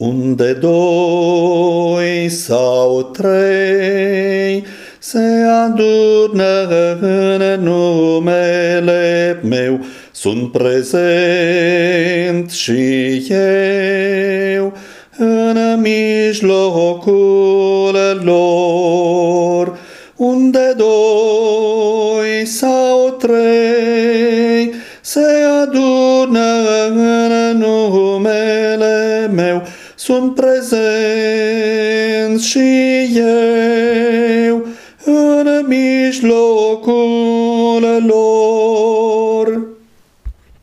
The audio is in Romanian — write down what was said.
Unde doi sau trei se adună în numele meu, sunt prezent și eu în mijlocul lor. Unde doi sau trei se adună în numele meu, sunt prezent și eu în mijlocul lor.